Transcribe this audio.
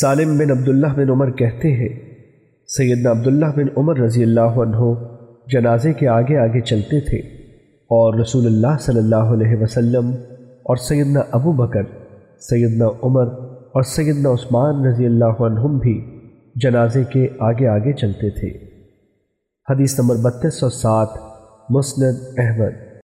سالم بن عبداللہ بن عمر کہتے ہیں، سیدنا عبداللہ بن عمر رضی اللہ عنہ جنازے کے آگے آگے چلتے تھے اور رسول اللہ صلی اللہ علیہ وسلم اور سیدنا ابو بکر، سیدنا عمر اور سیدنا عثمان رضی اللہ عنہم بھی جنازے کے آگے آگے چلتے تھے۔ حدیث نمبر بتیس سو سات، مسند احمد۔